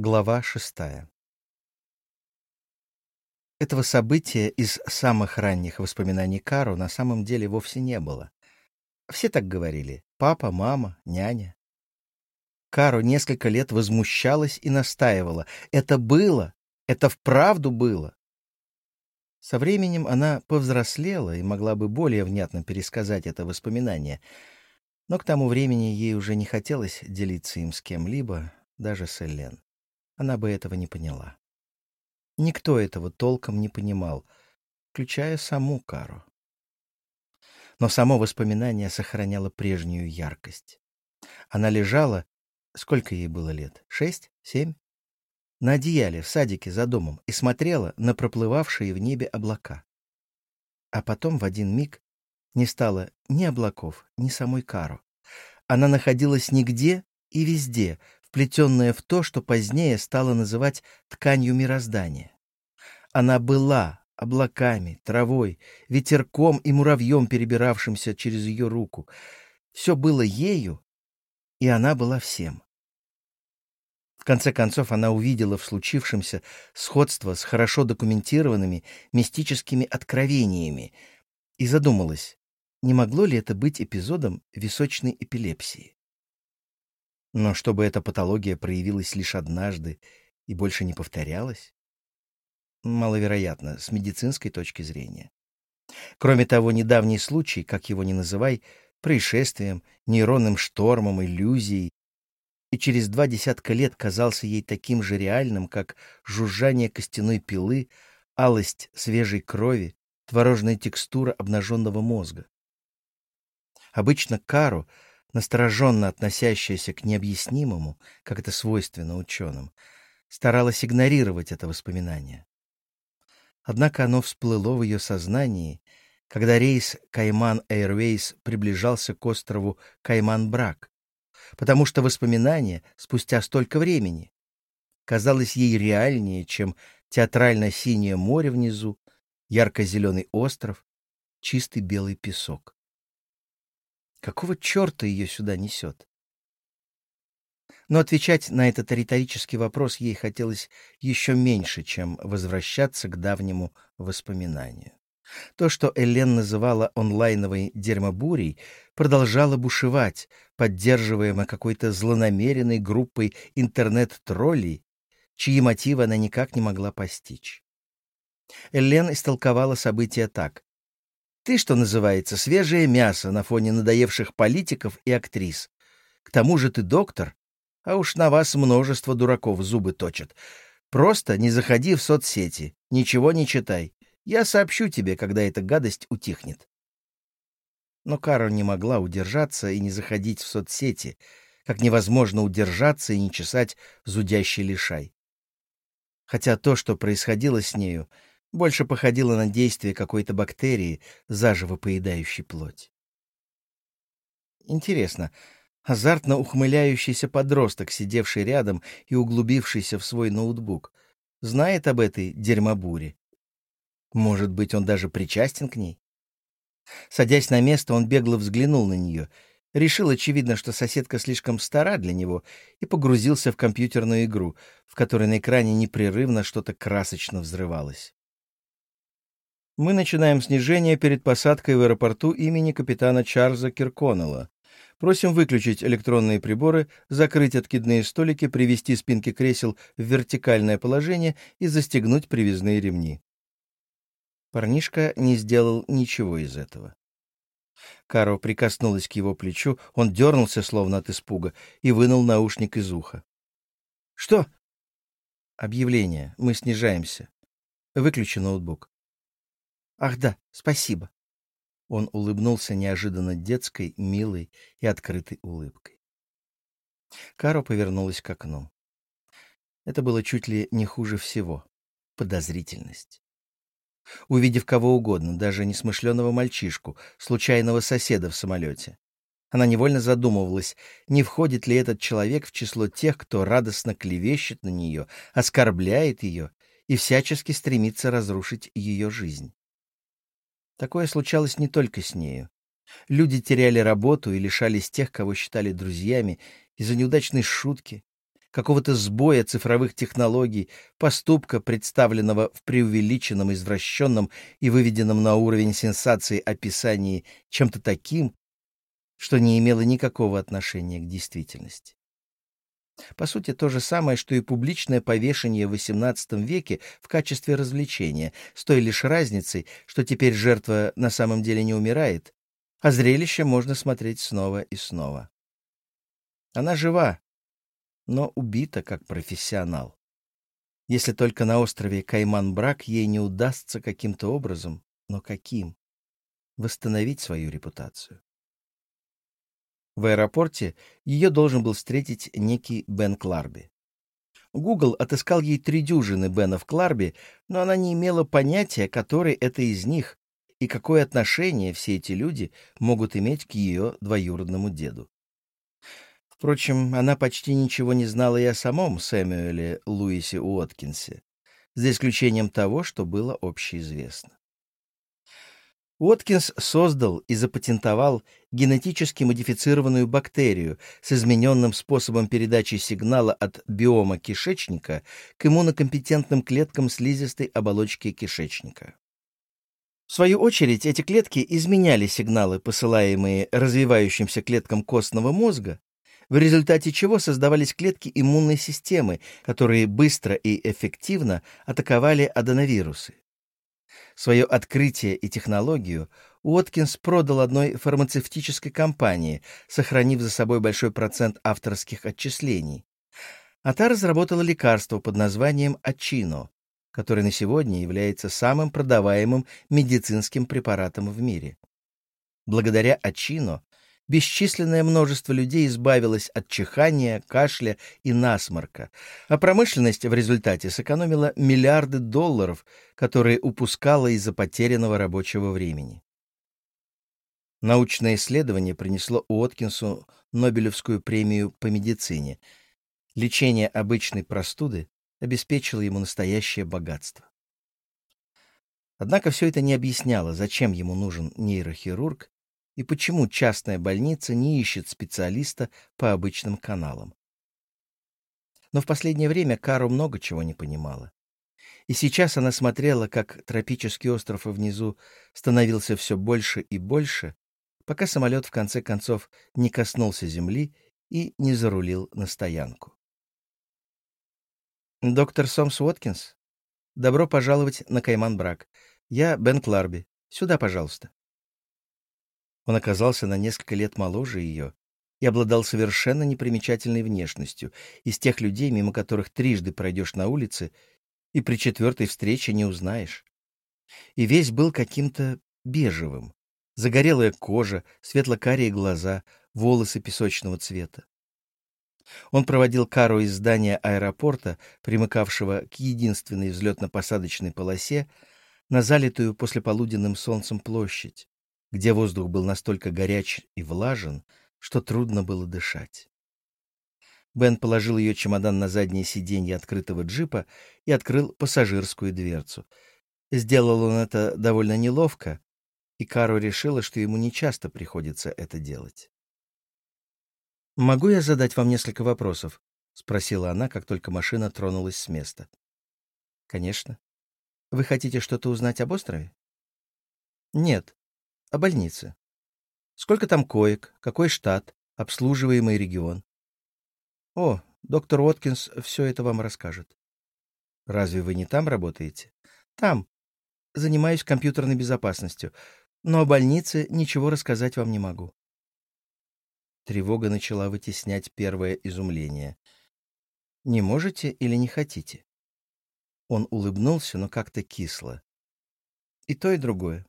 Глава шестая Этого события из самых ранних воспоминаний Кару на самом деле вовсе не было. Все так говорили — папа, мама, няня. Кару несколько лет возмущалась и настаивала. Это было, это вправду было. Со временем она повзрослела и могла бы более внятно пересказать это воспоминание, но к тому времени ей уже не хотелось делиться им с кем-либо, даже с Эллен она бы этого не поняла. Никто этого толком не понимал, включая саму Кару. Но само воспоминание сохраняло прежнюю яркость. Она лежала... Сколько ей было лет? Шесть? Семь? На одеяле в садике за домом и смотрела на проплывавшие в небе облака. А потом в один миг не стало ни облаков, ни самой Кару. Она находилась нигде и везде, вплетенная в то, что позднее стало называть тканью мироздания. Она была облаками, травой, ветерком и муравьем, перебиравшимся через ее руку. Все было ею, и она была всем. В конце концов, она увидела в случившемся сходство с хорошо документированными мистическими откровениями и задумалась, не могло ли это быть эпизодом височной эпилепсии. Но чтобы эта патология проявилась лишь однажды и больше не повторялась? Маловероятно, с медицинской точки зрения. Кроме того, недавний случай, как его ни называй, происшествием, нейронным штормом, иллюзией, и через два десятка лет казался ей таким же реальным, как жужжание костяной пилы, алость свежей крови, творожная текстура обнаженного мозга. Обычно Кару — настороженно относящаяся к необъяснимому, как это свойственно ученым, старалась игнорировать это воспоминание. Однако оно всплыло в ее сознании, когда рейс Кайман Airways приближался к острову Кайман-Брак, потому что воспоминание спустя столько времени казалось ей реальнее, чем театрально-синее море внизу, ярко-зеленый остров, чистый белый песок. Какого черта ее сюда несет? Но отвечать на этот риторический вопрос ей хотелось еще меньше, чем возвращаться к давнему воспоминанию. То, что Элен называла онлайновой дерьмобурей, продолжало бушевать, поддерживаемо какой-то злонамеренной группой интернет-троллей, чьи мотивы она никак не могла постичь. Элен истолковала события так. Ты, что называется, свежее мясо на фоне надоевших политиков и актрис. К тому же ты доктор, а уж на вас множество дураков зубы точат. Просто не заходи в соцсети, ничего не читай. Я сообщу тебе, когда эта гадость утихнет. Но Карл не могла удержаться и не заходить в соцсети, как невозможно удержаться и не чесать зудящий лишай. Хотя то, что происходило с нею, больше походило на действие какой-то бактерии, заживо поедающей плоть. Интересно, азартно ухмыляющийся подросток, сидевший рядом и углубившийся в свой ноутбук, знает об этой дерьмобуре? Может быть, он даже причастен к ней? Садясь на место, он бегло взглянул на нее, решил, очевидно, что соседка слишком стара для него, и погрузился в компьютерную игру, в которой на экране непрерывно что-то красочно взрывалось. Мы начинаем снижение перед посадкой в аэропорту имени капитана Чарльза Кирконнелла. Просим выключить электронные приборы, закрыть откидные столики, привести спинки кресел в вертикальное положение и застегнуть привязные ремни. Парнишка не сделал ничего из этого. Каро прикоснулась к его плечу, он дернулся, словно от испуга, и вынул наушник из уха. «Что?» «Объявление. Мы снижаемся. Выключи ноутбук». Ах да, спасибо. Он улыбнулся неожиданно детской, милой и открытой улыбкой. Каро повернулась к окну. Это было чуть ли не хуже всего — подозрительность. Увидев кого угодно, даже несмышленого мальчишку, случайного соседа в самолете, она невольно задумывалась, не входит ли этот человек в число тех, кто радостно клевещет на нее, оскорбляет ее и всячески стремится разрушить ее жизнь. Такое случалось не только с нею. Люди теряли работу и лишались тех, кого считали друзьями, из-за неудачной шутки, какого-то сбоя цифровых технологий, поступка, представленного в преувеличенном, извращенном и выведенном на уровень сенсации описании чем-то таким, что не имело никакого отношения к действительности. По сути, то же самое, что и публичное повешение в XVIII веке в качестве развлечения, с той лишь разницей, что теперь жертва на самом деле не умирает, а зрелище можно смотреть снова и снова. Она жива, но убита как профессионал. Если только на острове Кайман-Брак ей не удастся каким-то образом, но каким, восстановить свою репутацию. В аэропорте ее должен был встретить некий Бен Кларби. Гугл отыскал ей три дюжины Бенов Кларби, но она не имела понятия, который это из них и какое отношение все эти люди могут иметь к ее двоюродному деду. Впрочем, она почти ничего не знала и о самом Сэмюэле Луисе Уоткинсе, за исключением того, что было общеизвестно. Уоткинс создал и запатентовал генетически модифицированную бактерию с измененным способом передачи сигнала от биома кишечника к иммунокомпетентным клеткам слизистой оболочки кишечника. В свою очередь, эти клетки изменяли сигналы, посылаемые развивающимся клеткам костного мозга, в результате чего создавались клетки иммунной системы, которые быстро и эффективно атаковали аденовирусы. Свое открытие и технологию Уоткинс продал одной фармацевтической компании, сохранив за собой большой процент авторских отчислений. А та разработала лекарство под названием Ачино, которое на сегодня является самым продаваемым медицинским препаратом в мире. Благодаря Ачино бесчисленное множество людей избавилось от чихания, кашля и насморка, а промышленность в результате сэкономила миллиарды долларов, которые упускала из-за потерянного рабочего времени. Научное исследование принесло Уоткинсу Нобелевскую премию по медицине. Лечение обычной простуды обеспечило ему настоящее богатство. Однако все это не объясняло, зачем ему нужен нейрохирург и почему частная больница не ищет специалиста по обычным каналам. Но в последнее время Кару много чего не понимала. И сейчас она смотрела, как тропический остров внизу становился все больше и больше, пока самолет в конце концов не коснулся земли и не зарулил на стоянку. «Доктор Сомс Уоткинс, добро пожаловать на Кайман-Брак. Я Бен Кларби. Сюда, пожалуйста». Он оказался на несколько лет моложе ее и обладал совершенно непримечательной внешностью, из тех людей, мимо которых трижды пройдешь на улице и при четвертой встрече не узнаешь. И весь был каким-то бежевым. Загорелая кожа, светло-карие глаза, волосы песочного цвета. Он проводил Кару из здания аэропорта, примыкавшего к единственной взлетно-посадочной полосе, на залитую послеполуденным солнцем площадь где воздух был настолько горяч и влажен, что трудно было дышать. Бен положил ее чемодан на заднее сиденье открытого джипа и открыл пассажирскую дверцу. Сделал он это довольно неловко, и Каро решила, что ему нечасто приходится это делать. «Могу я задать вам несколько вопросов?» — спросила она, как только машина тронулась с места. «Конечно. Вы хотите что-то узнать об острове?» «Нет. О больнице. Сколько там коек, какой штат, обслуживаемый регион. О, доктор Уоткинс все это вам расскажет. Разве вы не там работаете? Там. Занимаюсь компьютерной безопасностью, но о больнице ничего рассказать вам не могу. Тревога начала вытеснять первое изумление. Не можете или не хотите? Он улыбнулся, но как-то кисло. И то, и другое.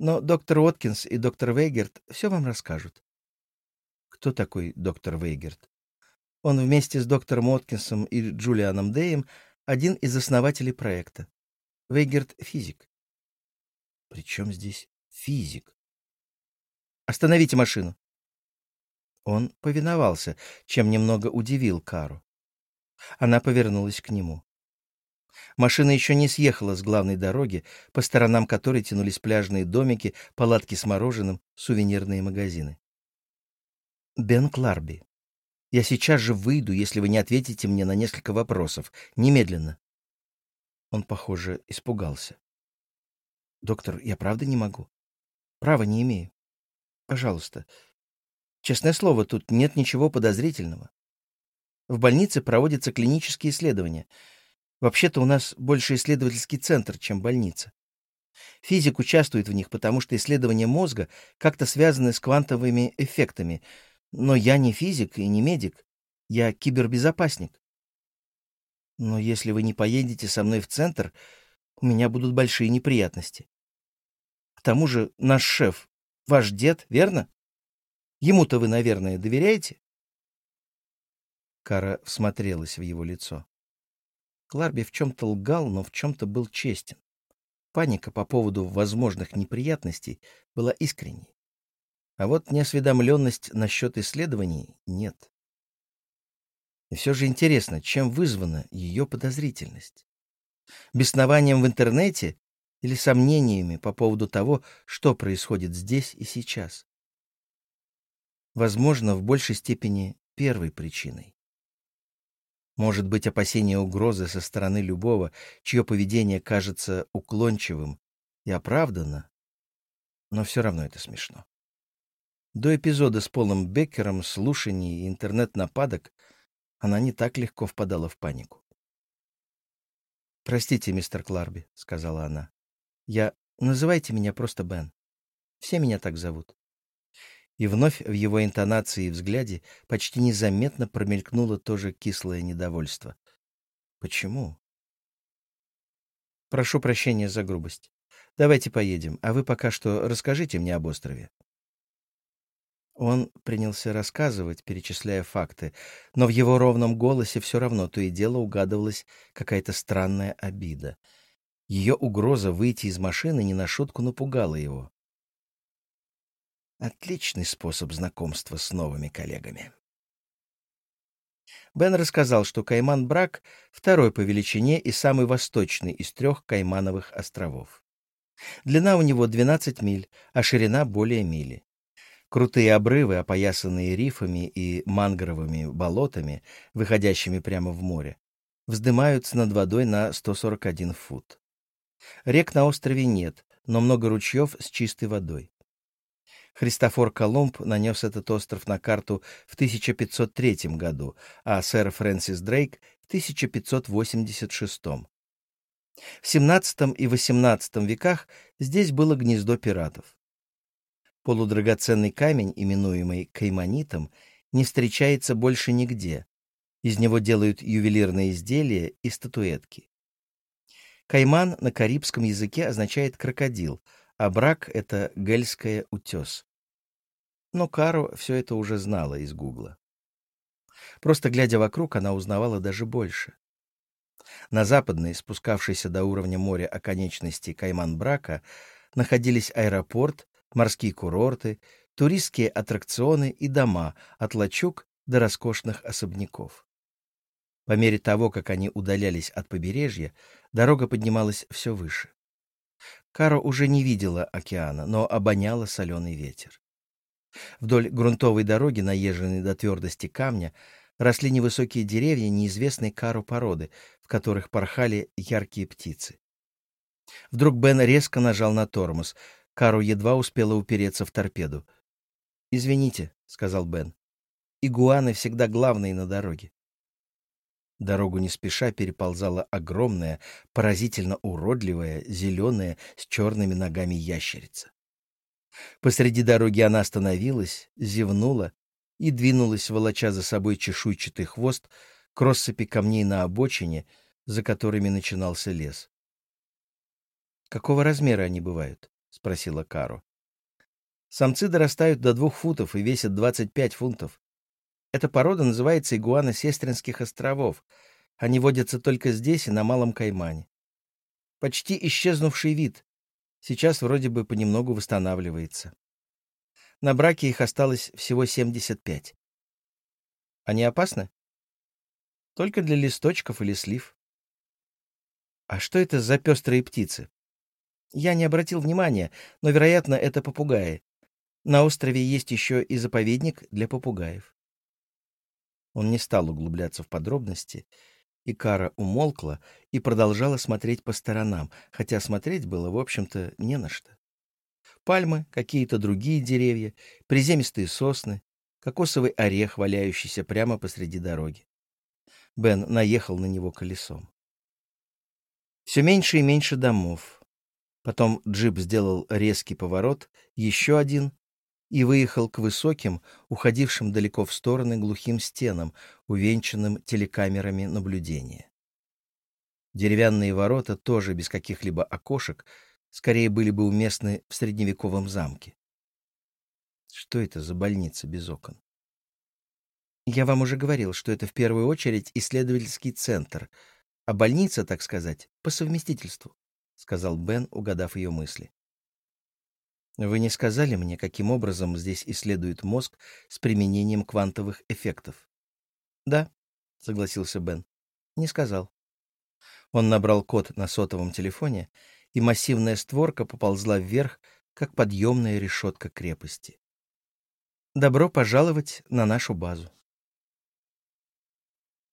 Но доктор Уоткинс и доктор Вейгерт все вам расскажут. Кто такой доктор Вейгерт? Он вместе с доктором Уоткинсом и Джулианом Дэем один из основателей проекта. Вейгерт — физик. При чем здесь физик? Остановите машину. Он повиновался, чем немного удивил Кару. Она повернулась к нему. Машина еще не съехала с главной дороги, по сторонам которой тянулись пляжные домики, палатки с мороженым, сувенирные магазины. Бен Кларби. Я сейчас же выйду, если вы не ответите мне на несколько вопросов. Немедленно. Он, похоже, испугался. Доктор, я правда не могу. Права не имею. Пожалуйста. Честное слово, тут нет ничего подозрительного. В больнице проводятся клинические исследования. Вообще-то у нас больше исследовательский центр, чем больница. Физик участвует в них, потому что исследования мозга как-то связаны с квантовыми эффектами. Но я не физик и не медик. Я кибербезопасник. Но если вы не поедете со мной в центр, у меня будут большие неприятности. К тому же наш шеф — ваш дед, верно? Ему-то вы, наверное, доверяете?» Кара всмотрелась в его лицо. Кларби в чем-то лгал, но в чем-то был честен. Паника по поводу возможных неприятностей была искренней. А вот неосведомленность насчет исследований нет. И все же интересно, чем вызвана ее подозрительность? Беснованием в интернете или сомнениями по поводу того, что происходит здесь и сейчас? Возможно, в большей степени первой причиной. Может быть, опасение угрозы со стороны любого, чье поведение кажется уклончивым и оправданно, но все равно это смешно. До эпизода с Полом Беккером, слушаний и интернет-нападок она не так легко впадала в панику. «Простите, мистер Кларби», — сказала она. «Я... Называйте меня просто Бен. Все меня так зовут». И вновь в его интонации и взгляде почти незаметно промелькнуло тоже кислое недовольство. «Почему?» «Прошу прощения за грубость. Давайте поедем, а вы пока что расскажите мне об острове». Он принялся рассказывать, перечисляя факты, но в его ровном голосе все равно то и дело угадывалась какая-то странная обида. Ее угроза выйти из машины не на шутку напугала его. Отличный способ знакомства с новыми коллегами. Бен рассказал, что Кайман-Брак — второй по величине и самый восточный из трех Каймановых островов. Длина у него 12 миль, а ширина более мили. Крутые обрывы, опоясанные рифами и мангровыми болотами, выходящими прямо в море, вздымаются над водой на 141 фут. Рек на острове нет, но много ручьев с чистой водой. Христофор Колумб нанес этот остров на карту в 1503 году, а сэр Фрэнсис Дрейк — в 1586. В XVII и XVIII веках здесь было гнездо пиратов. Полудрагоценный камень, именуемый каймонитом, не встречается больше нигде. Из него делают ювелирные изделия и статуэтки. Кайман на карибском языке означает «крокодил», а брак — это гельское утес. Но Кару все это уже знала из Гугла. Просто глядя вокруг, она узнавала даже больше. На западной, спускавшейся до уровня моря оконечности Кайман-Брака, находились аэропорт, морские курорты, туристские аттракционы и дома от лачуг до роскошных особняков. По мере того, как они удалялись от побережья, дорога поднималась все выше. Каро уже не видела океана, но обоняла соленый ветер. Вдоль грунтовой дороги, наезженной до твердости камня, росли невысокие деревья неизвестной Кару породы, в которых порхали яркие птицы. Вдруг Бен резко нажал на тормоз. Кару едва успела упереться в торпеду. «Извините», — сказал Бен. «Игуаны всегда главные на дороге». Дорогу не спеша переползала огромная, поразительно уродливая, зеленая, с черными ногами ящерица. Посреди дороги она остановилась, зевнула и двинулась, волоча за собой чешуйчатый хвост к россыпи камней на обочине, за которыми начинался лес. «Какого размера они бывают?» — спросила Кару. Самцы дорастают до двух футов и весят 25 фунтов. Эта порода называется игуана Сестринских островов. Они водятся только здесь и на Малом Каймане. Почти исчезнувший вид. Сейчас вроде бы понемногу восстанавливается. На браке их осталось всего 75. Они опасны? Только для листочков или слив. А что это за пестрые птицы? Я не обратил внимания, но, вероятно, это попугаи. На острове есть еще и заповедник для попугаев. Он не стал углубляться в подробности, и Кара умолкла и продолжала смотреть по сторонам, хотя смотреть было, в общем-то, не на что. Пальмы, какие-то другие деревья, приземистые сосны, кокосовый орех, валяющийся прямо посреди дороги. Бен наехал на него колесом. Все меньше и меньше домов. Потом джип сделал резкий поворот, еще один, и выехал к высоким, уходившим далеко в стороны глухим стенам, увенчанным телекамерами наблюдения. Деревянные ворота, тоже без каких-либо окошек, скорее были бы уместны в средневековом замке. Что это за больница без окон? Я вам уже говорил, что это в первую очередь исследовательский центр, а больница, так сказать, по совместительству, — сказал Бен, угадав ее мысли. Вы не сказали мне, каким образом здесь исследуют мозг с применением квантовых эффектов? Да, согласился Бен. Не сказал. Он набрал код на сотовом телефоне, и массивная створка поползла вверх, как подъемная решетка крепости. Добро пожаловать на нашу базу.